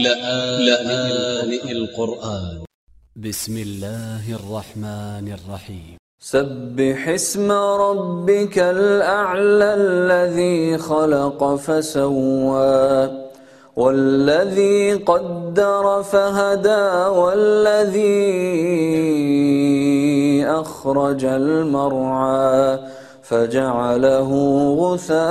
لآن القرآن. ب س م الله الرحمن الرحيم. سبح اسم ربك الأعلى الذي خلق فسوى والذي قدر فهدى والذي أخرج المرعى فجعله غثاء.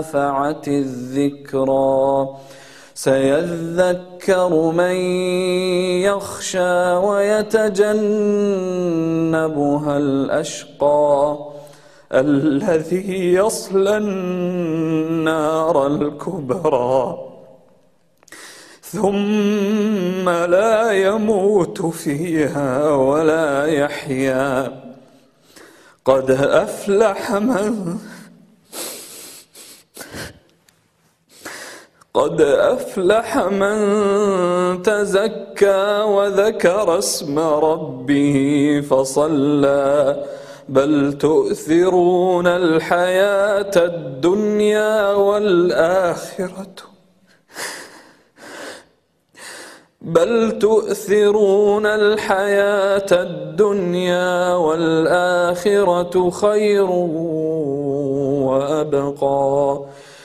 نفعت الذكرى. سيذكر من يخشى ويتجنبها الأشقى الذي يصلى النار الكبرى. ثم لا يموت فيها ولا يحيا. قد أفلح من قد أفلح من تزكى وذكر اسم ربه فصلى. بل تؤثرون الحياة الدنيا والآخرة. بل تؤثرون الحياة الدنيا والآخرة خير وأبقى.